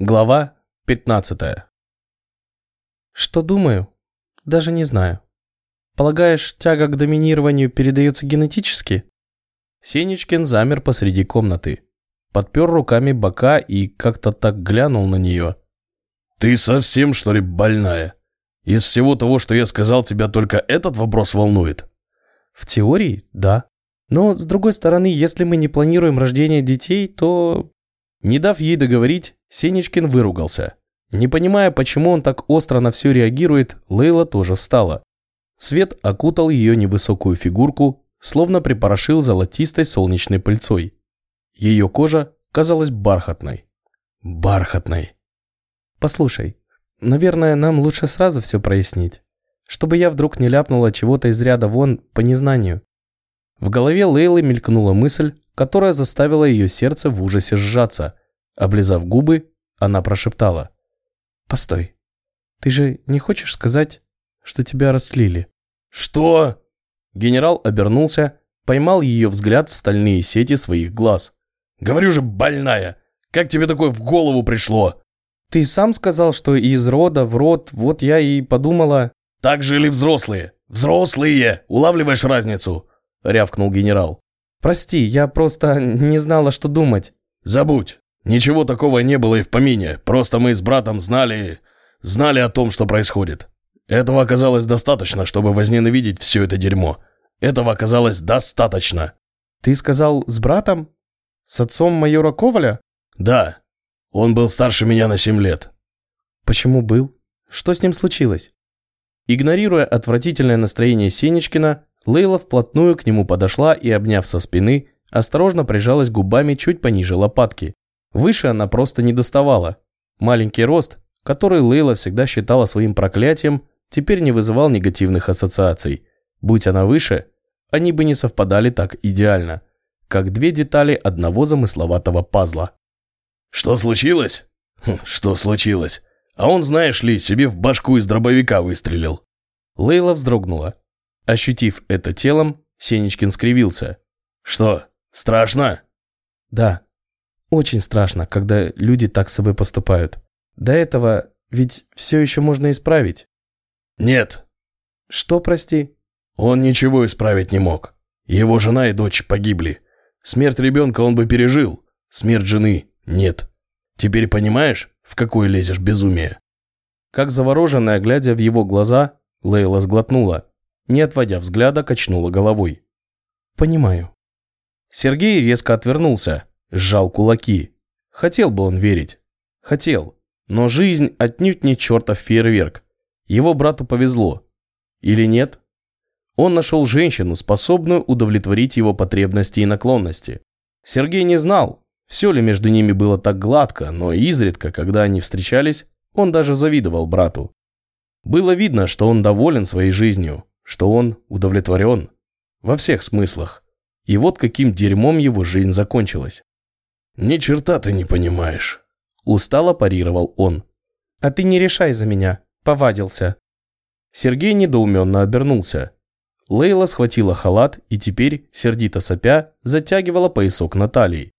Глава 15. Что думаю? Даже не знаю. Полагаешь, тяга к доминированию передается генетически? Сенечкин замер посреди комнаты, подпер руками бока и как-то так глянул на нее. «Ты совсем, что ли, больная? Из всего того, что я сказал, тебя только этот вопрос волнует?» В теории, да. Но, с другой стороны, если мы не планируем рождение детей, то... Не дав ей договорить, Сенечкин выругался. Не понимая, почему он так остро на все реагирует, Лейла тоже встала. Свет окутал ее невысокую фигурку, словно припорошил золотистой солнечной пыльцой. Ее кожа казалась бархатной. Бархатной. «Послушай, наверное, нам лучше сразу все прояснить, чтобы я вдруг не ляпнула чего-то из ряда вон по незнанию». В голове Лейлы мелькнула мысль, которая заставила ее сердце в ужасе сжаться – Облизав губы, она прошептала. «Постой, ты же не хочешь сказать, что тебя растлили?» «Что?» Генерал обернулся, поймал ее взгляд в стальные сети своих глаз. «Говорю же, больная! Как тебе такое в голову пришло?» «Ты сам сказал, что из рода в род, вот я и подумала...» «Так жили взрослые! Взрослые! Улавливаешь разницу?» — рявкнул генерал. «Прости, я просто не знала, что думать». «Забудь! Ничего такого не было и в помине, просто мы с братом знали... знали о том, что происходит. Этого оказалось достаточно, чтобы возненавидеть все это дерьмо. Этого оказалось достаточно. Ты сказал с братом? С отцом майора Коваля? Да. Он был старше меня на семь лет. Почему был? Что с ним случилось? Игнорируя отвратительное настроение Сенечкина, Лейла вплотную к нему подошла и, обняв со спины, осторожно прижалась губами чуть пониже лопатки. Выше она просто не доставала. Маленький рост, который Лейла всегда считала своим проклятием, теперь не вызывал негативных ассоциаций. Будь она выше, они бы не совпадали так идеально, как две детали одного замысловатого пазла. «Что случилось?» хм, «Что случилось? А он, знаешь ли, себе в башку из дробовика выстрелил». Лейла вздрогнула. Ощутив это телом, Сенечкин скривился. «Что, страшно?» «Да», очень страшно, когда люди так с собой поступают. До этого ведь все еще можно исправить. Нет. Что, прости? Он ничего исправить не мог. Его жена и дочь погибли. Смерть ребенка он бы пережил. Смерть жены нет. Теперь понимаешь, в какое лезешь безумие? Как завороженная, глядя в его глаза, Лейла сглотнула. Не отводя взгляда, качнула головой. «Понимаю». Сергей резко отвернулся, Сжал кулаки. Хотел бы он верить. Хотел. Но жизнь отнюдь не чертов фейерверк. Его брату повезло. Или нет? Он нашел женщину, способную удовлетворить его потребности и наклонности. Сергей не знал, все ли между ними было так гладко, но изредка, когда они встречались, он даже завидовал брату. Было видно, что он доволен своей жизнью, что он удовлетворен. Во всех смыслах. И вот каким дерьмом его жизнь закончилась. «Ни черта ты не понимаешь», – устало парировал он. «А ты не решай за меня», – повадился. Сергей недоуменно обернулся. Лейла схватила халат и теперь, сердито сопя, затягивала поясок на талии.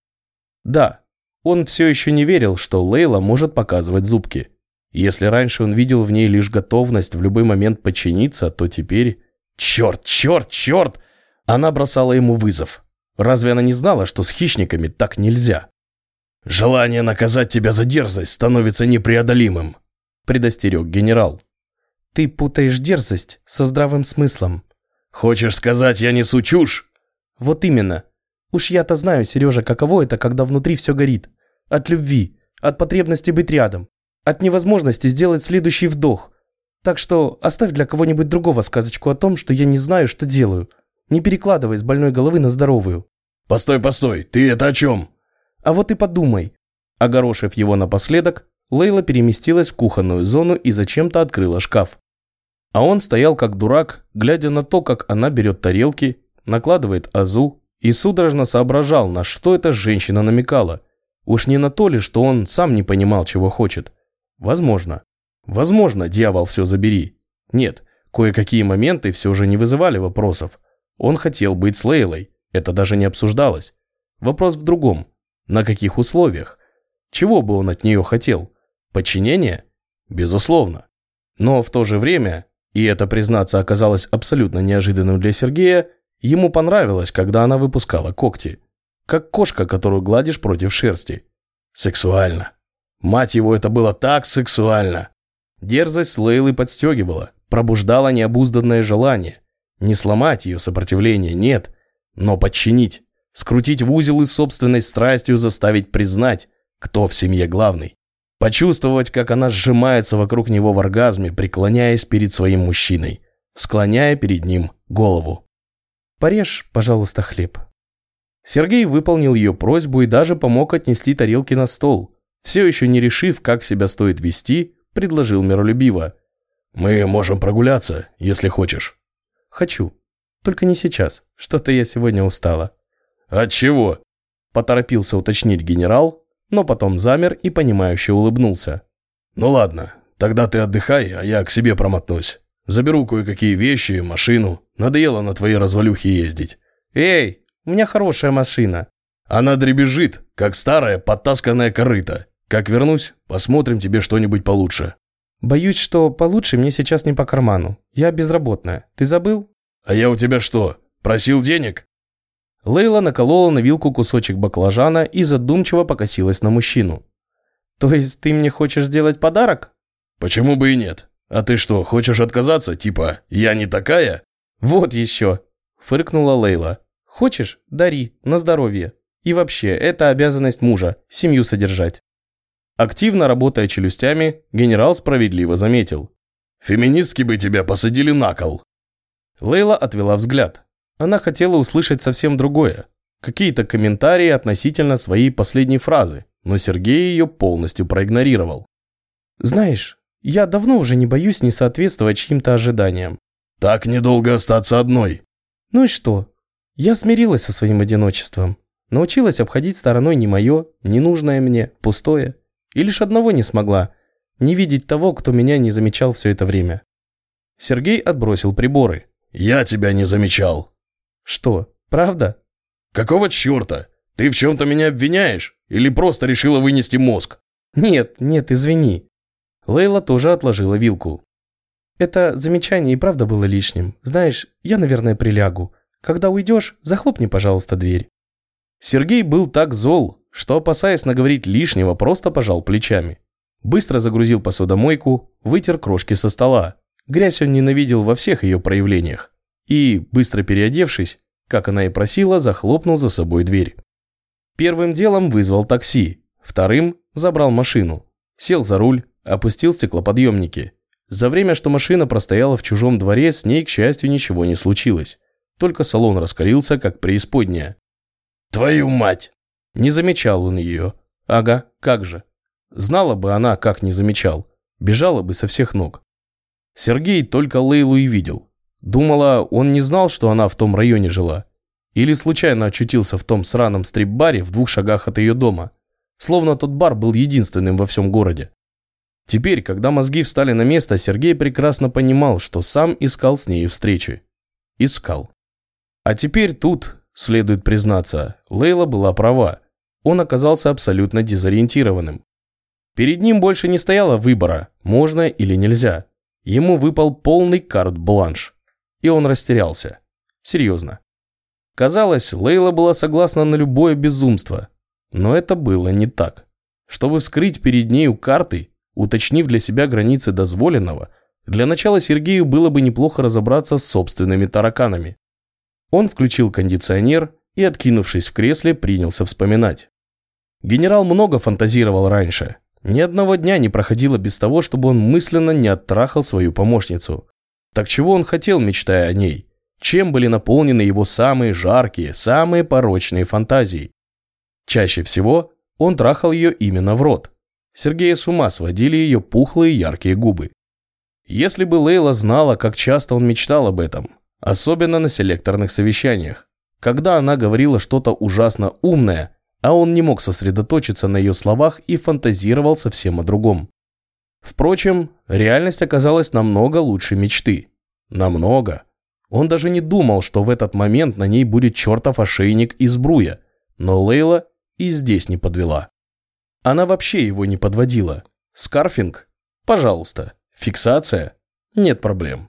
Да, он все еще не верил, что Лейла может показывать зубки. Если раньше он видел в ней лишь готовность в любой момент подчиниться, то теперь... Черт, черт, черт! Она бросала ему вызов. Разве она не знала, что с хищниками так нельзя? «Желание наказать тебя за дерзость становится непреодолимым», – предостерег генерал. «Ты путаешь дерзость со здравым смыслом». «Хочешь сказать, я несу чушь?» «Вот именно. Уж я-то знаю, Сережа, каково это, когда внутри все горит. От любви, от потребности быть рядом, от невозможности сделать следующий вдох. Так что оставь для кого-нибудь другого сказочку о том, что я не знаю, что делаю. Не перекладывай с больной головы на здоровую». «Постой, постой, ты это о чем?» «А вот и подумай». Огорошив его напоследок, Лейла переместилась в кухонную зону и зачем-то открыла шкаф. А он стоял как дурак, глядя на то, как она берет тарелки, накладывает азу и судорожно соображал, на что эта женщина намекала. Уж не на то ли, что он сам не понимал, чего хочет. Возможно. Возможно, дьявол все забери. Нет, кое-какие моменты все же не вызывали вопросов. Он хотел быть с Лейлой, это даже не обсуждалось. Вопрос в другом. На каких условиях? Чего бы он от нее хотел? Подчинение? Безусловно. Но в то же время, и это, признаться, оказалось абсолютно неожиданным для Сергея, ему понравилось, когда она выпускала когти. Как кошка, которую гладишь против шерсти. Сексуально. Мать его, это было так сексуально. Дерзость Лейлы подстегивала, пробуждала необузданное желание. Не сломать ее сопротивление, нет, но подчинить, скрутить в узел и собственной страстью заставить признать, кто в семье главный. Почувствовать, как она сжимается вокруг него в оргазме, преклоняясь перед своим мужчиной, склоняя перед ним голову. «Порежь, пожалуйста, хлеб». Сергей выполнил ее просьбу и даже помог отнести тарелки на стол. Все еще не решив, как себя стоит вести, предложил миролюбиво. «Мы можем прогуляться, если хочешь». «Хочу. Только не сейчас. Что-то я сегодня устала». «От чего?» Поторопился уточнить генерал, но потом замер и понимающе улыбнулся. «Ну ладно, тогда ты отдыхай, а я к себе промотнусь. Заберу кое-какие вещи, машину. Надоело на твои развалюхи ездить». «Эй, у меня хорошая машина». «Она дребезжит, как старая подтасканная корыта. Как вернусь, посмотрим тебе что-нибудь получше». «Боюсь, что получше мне сейчас не по карману. Я безработная. Ты забыл?» «А я у тебя что, просил денег?» Лейла наколола на вилку кусочек баклажана и задумчиво покосилась на мужчину. «То есть ты мне хочешь сделать подарок?» «Почему бы и нет? А ты что, хочешь отказаться? Типа, я не такая?» «Вот еще!» – фыркнула Лейла. «Хочешь? Дари, на здоровье. И вообще, это обязанность мужа – семью содержать». Активно работая челюстями, генерал справедливо заметил. «Феминистки бы тебя посадили на кол». Лейла отвела взгляд. Она хотела услышать совсем другое. Какие-то комментарии относительно своей последней фразы, но Сергей ее полностью проигнорировал. «Знаешь, я давно уже не боюсь не соответствовать чьим-то ожиданиям». «Так недолго остаться одной». «Ну и что? Я смирилась со своим одиночеством. Научилась обходить стороной не мое, ненужное мне, пустое. И лишь одного не смогла – не видеть того, кто меня не замечал все это время». Сергей отбросил приборы. «Я тебя не замечал», что, правда? Какого черта? Ты в чем-то меня обвиняешь? Или просто решила вынести мозг? Нет, нет, извини. Лейла тоже отложила вилку. Это замечание и правда было лишним. Знаешь, я, наверное, прилягу. Когда уйдешь, захлопни, пожалуйста, дверь. Сергей был так зол, что, опасаясь наговорить лишнего, просто пожал плечами. Быстро загрузил посудомойку, вытер крошки со стола. Грязь он ненавидел во всех ее проявлениях и, быстро переодевшись, как она и просила, захлопнул за собой дверь. Первым делом вызвал такси, вторым забрал машину, сел за руль, опустил стеклоподъемники. За время, что машина простояла в чужом дворе, с ней, к счастью, ничего не случилось. Только салон раскалился, как преисподняя. «Твою мать!» Не замечал он ее. Ага, как же. Знала бы она, как не замечал. Бежала бы со всех ног. Сергей только Лейлу и видел. Думала, он не знал, что она в том районе жила. Или случайно очутился в том сраном стрип-баре в двух шагах от ее дома. Словно тот бар был единственным во всем городе. Теперь, когда мозги встали на место, Сергей прекрасно понимал, что сам искал с ней встречи. Искал. А теперь тут, следует признаться, Лейла была права. Он оказался абсолютно дезориентированным. Перед ним больше не стояло выбора, можно или нельзя. Ему выпал полный карт-бланш и он растерялся. Серьезно. Казалось, Лейла была согласна на любое безумство. Но это было не так. Чтобы вскрыть перед нею карты, уточнив для себя границы дозволенного, для начала Сергею было бы неплохо разобраться с собственными тараканами. Он включил кондиционер и, откинувшись в кресле, принялся вспоминать. Генерал много фантазировал раньше. Ни одного дня не проходило без того, чтобы он мысленно не оттрахал свою помощницу. Так чего он хотел, мечтая о ней? Чем были наполнены его самые жаркие, самые порочные фантазии? Чаще всего он трахал ее именно в рот. Сергея с ума сводили ее пухлые яркие губы. Если бы Лейла знала, как часто он мечтал об этом, особенно на селекторных совещаниях, когда она говорила что-то ужасно умное, а он не мог сосредоточиться на ее словах и фантазировал совсем о другом. Впрочем, реальность оказалась намного лучше мечты. Намного. Он даже не думал, что в этот момент на ней будет чертов ошейник из бруя, но Лейла и здесь не подвела. Она вообще его не подводила. Скарфинг? Пожалуйста. Фиксация? Нет проблем.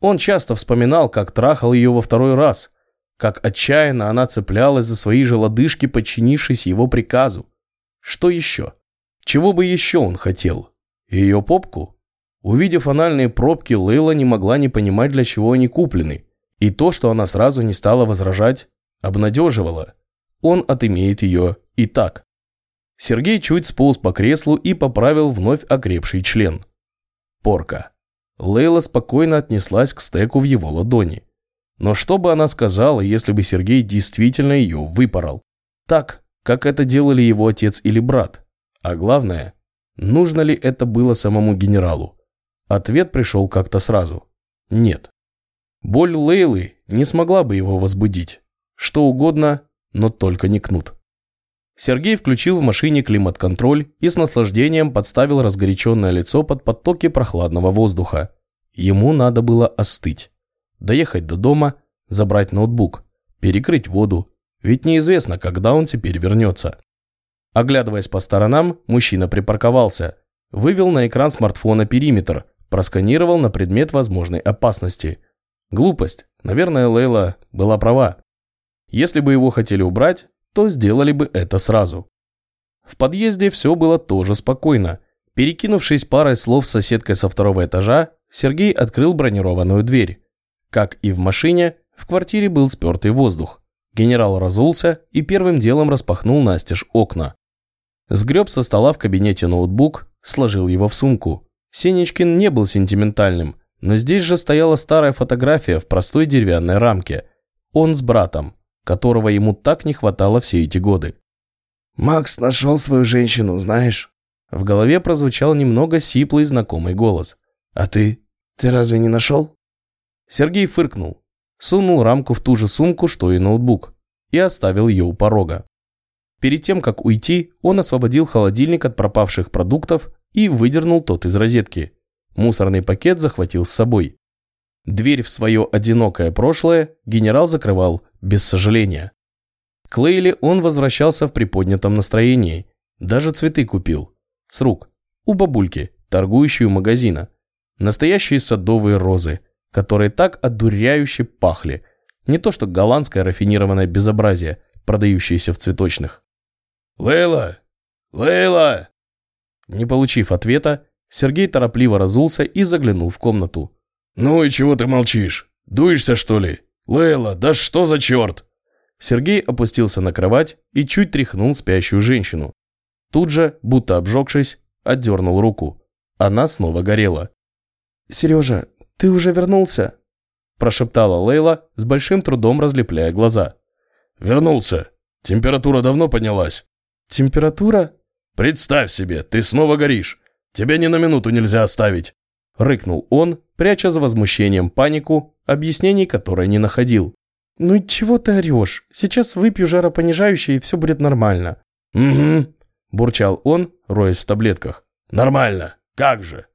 Он часто вспоминал, как трахал ее во второй раз, как отчаянно она цеплялась за свои же лодыжки, подчинившись его приказу. Что еще? Чего бы еще он хотел? Ее попку? Увидев анальные пробки, Лейла не могла не понимать, для чего они куплены. И то, что она сразу не стала возражать, обнадеживало. Он отымеет ее и так. Сергей чуть сполз по креслу и поправил вновь окрепший член. Порка. Лейла спокойно отнеслась к стеку в его ладони. Но что бы она сказала, если бы Сергей действительно ее выпорол? Так, как это делали его отец или брат. А главное, нужно ли это было самому генералу? Ответ пришел как-то сразу. Нет. Боль Лейлы не смогла бы его возбудить. Что угодно, но только не кнут. Сергей включил в машине климат-контроль и с наслаждением подставил разгоряченное лицо под потоки прохладного воздуха. Ему надо было остыть. Доехать до дома, забрать ноутбук, перекрыть воду, ведь неизвестно, когда он теперь вернется. Оглядываясь по сторонам, мужчина припарковался, вывел на экран смартфона периметр, просканировал на предмет возможной опасности. Глупость. Наверное, Лейла была права. Если бы его хотели убрать, то сделали бы это сразу. В подъезде все было тоже спокойно. Перекинувшись парой слов с соседкой со второго этажа, Сергей открыл бронированную дверь. Как и в машине, в квартире был спертый воздух. Генерал разулся и первым делом распахнул настежь окна. Сгреб со стола в кабинете ноутбук, сложил его в сумку. Сенечкин не был сентиментальным, но здесь же стояла старая фотография в простой деревянной рамке. Он с братом, которого ему так не хватало все эти годы. «Макс нашел свою женщину, знаешь?» В голове прозвучал немного сиплый знакомый голос. «А ты? Ты разве не нашел?» Сергей фыркнул, сунул рамку в ту же сумку, что и ноутбук, и оставил ее у порога. Перед тем, как уйти, он освободил холодильник от пропавших продуктов и выдернул тот из розетки. Мусорный пакет захватил с собой. Дверь в свое одинокое прошлое генерал закрывал без сожаления. К Лейле он возвращался в приподнятом настроении. Даже цветы купил. С рук. У бабульки, торгующей у магазина. Настоящие садовые розы, которые так одуряюще пахли. Не то что голландское рафинированное безобразие, продающееся в цветочных. «Лейла! Лейла!» Не получив ответа, Сергей торопливо разулся и заглянул в комнату. «Ну и чего ты молчишь? Дуешься, что ли? Лейла, да что за черт?» Сергей опустился на кровать и чуть тряхнул спящую женщину. Тут же, будто обжегшись, отдернул руку. Она снова горела. «Сережа, ты уже вернулся?» Прошептала Лейла, с большим трудом разлепляя глаза. «Вернулся. Температура давно поднялась». «Температура?» «Представь себе, ты снова горишь. Тебя ни на минуту нельзя оставить!» Рыкнул он, пряча за возмущением панику, объяснений которой не находил. «Ну чего ты орешь? Сейчас выпью жаропонижающее, и все будет нормально». «Угу», – бурчал он, роясь в таблетках. «Нормально. Как же?»